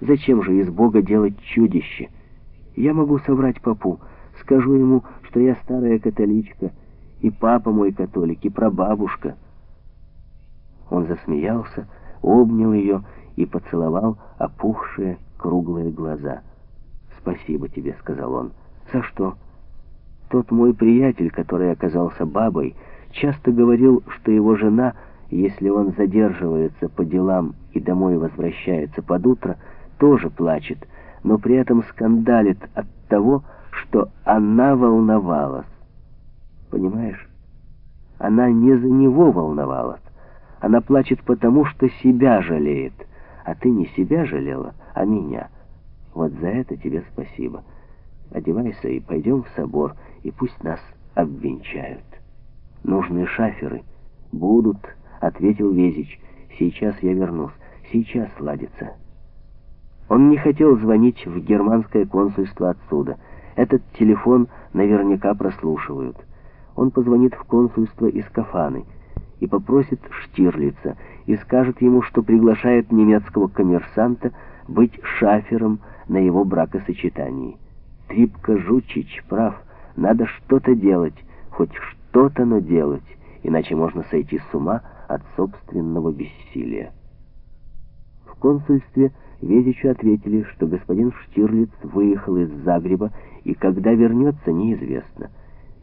Зачем же из Бога делать чудище? Я могу соврать папу. Скажу ему, что я старая католичка, и папа мой католик, и прабабушка. Он засмеялся, обнял ее и поцеловал опухшие круглые глаза. «Спасибо тебе», — сказал он. «За что?» Тот мой приятель, который оказался бабой, часто говорил, что его жена, если он задерживается по делам и домой возвращается под утро, тоже плачет, но при этом скандалит от того, что она волновалась. Понимаешь? Она не за него волновалась. Она плачет потому, что себя жалеет. А ты не себя жалела, а меня. Вот за это тебе спасибо. Одевайся и пойдем в собор, и пусть нас обвенчают. Нужны шаферы. Будут, ответил Везич. Сейчас я вернусь. Сейчас ладится. Он не хотел звонить в германское консульство отсюда. Этот телефон наверняка прослушивают. Он позвонит в консульство из Кафаны и попросит Штирлица, и скажет ему, что приглашает немецкого коммерсанта быть шафером на его бракосочетании. Трипка Жучич прав, надо что-то делать, хоть что-то, но делать, иначе можно сойти с ума от собственного бессилия. В консульстве Везичу ответили, что господин Штирлиц выехал из Загреба, и когда вернется, неизвестно.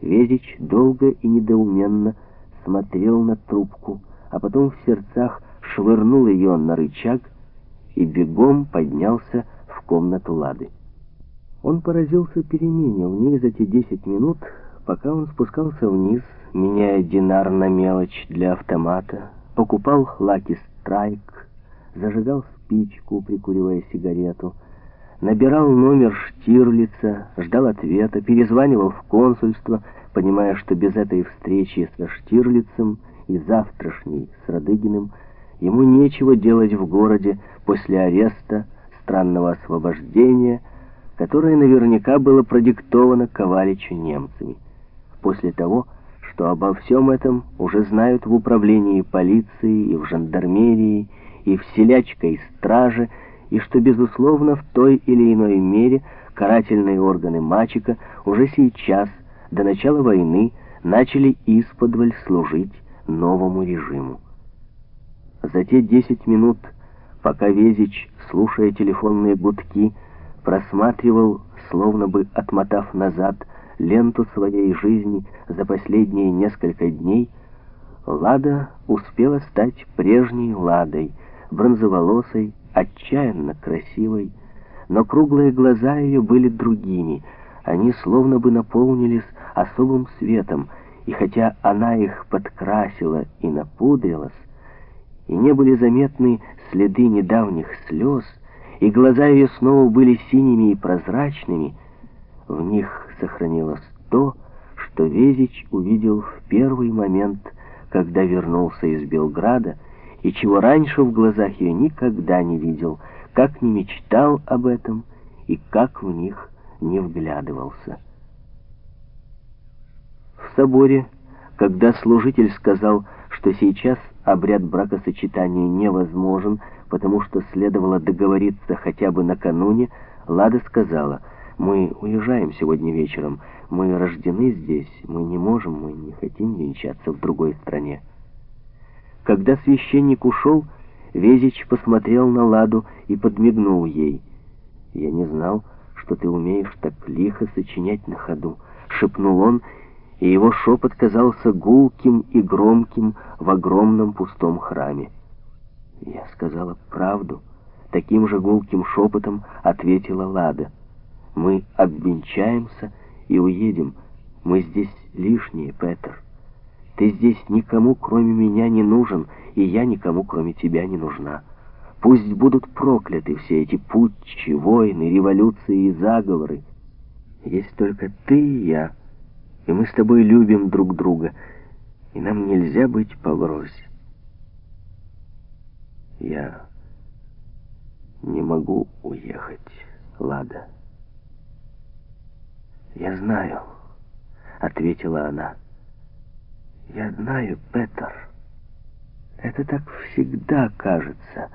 Везич долго и недоуменно смотрел на трубку, а потом в сердцах швырнул ее на рычаг и бегом поднялся в комнату Лады. Он поразился перемене в ней за те десять минут, пока он спускался вниз, меняя динар на мелочь для автомата, покупал Лаки Страйк, зажигал спичку, прикуривая сигарету, набирал номер Штирлица, ждал ответа, перезванивал в консульство, понимая, что без этой встречи со Штирлицем и завтрашней с Радыгиным ему нечего делать в городе после ареста, странного освобождения, которое наверняка было продиктовано Коваличу немцами. После того, что обо всем этом уже знают в управлении полиции и в жандармерии, и в селячкой страже, и что, безусловно, в той или иной мере карательные органы Мачика уже сейчас, до начала войны, начали исподволь служить новому режиму. За те 10 минут, пока Везич, слушая телефонные гудки, просматривал, словно бы отмотав назад, ленту своей жизни за последние несколько дней, Лада успела стать прежней Ладой — бронзоволосой, отчаянно красивой, но круглые глаза ее были другими, они словно бы наполнились особым светом, и хотя она их подкрасила и напудрилась, и не были заметны следы недавних слез, и глаза ее снова были синими и прозрачными, в них сохранилось то, что Везич увидел в первый момент, когда вернулся из Белграда, и чего раньше в глазах ее никогда не видел, как не мечтал об этом и как в них не вглядывался. В соборе, когда служитель сказал, что сейчас обряд бракосочетания невозможен, потому что следовало договориться хотя бы накануне, Лада сказала, «Мы уезжаем сегодня вечером, мы рождены здесь, мы не можем, мы не хотим венчаться в другой стране». Когда священник ушел, Везич посмотрел на Ладу и подмигнул ей. «Я не знал, что ты умеешь так лихо сочинять на ходу», — шепнул он, и его шепот казался гулким и громким в огромном пустом храме. «Я сказала правду», — таким же гулким шепотом ответила Лада. «Мы обвенчаемся и уедем. Мы здесь лишние, Петер». Ты здесь никому, кроме меня, не нужен, и я никому, кроме тебя, не нужна. Пусть будут прокляты все эти путчи, войны, революции и заговоры. Есть только ты и я, и мы с тобой любим друг друга, и нам нельзя быть поврось. Я не могу уехать, Лада. Я знаю, — ответила она. Я знаю, Петер. Это так всегда кажется.